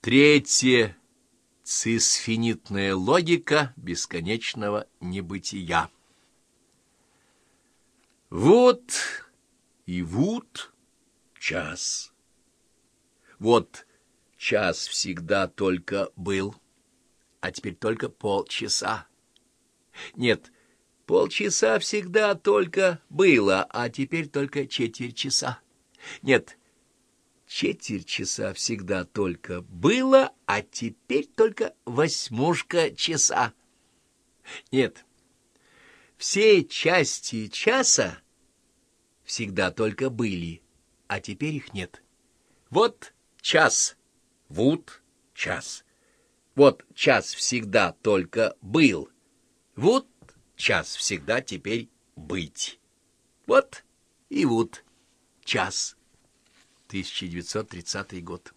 Третье. Цисфинитная логика бесконечного небытия. Вот и вот час. Вот час всегда только был, а теперь только полчаса. Нет, полчаса всегда только было, а теперь только четверть часа. Нет, четверть часа всегда только было, а теперь только восьмушка часа. Нет, все части часа всегда только были, а теперь их нет. Вот час, вот час. Вот час всегда только был, вот час всегда теперь быть. Вот и вот час. 1930 год.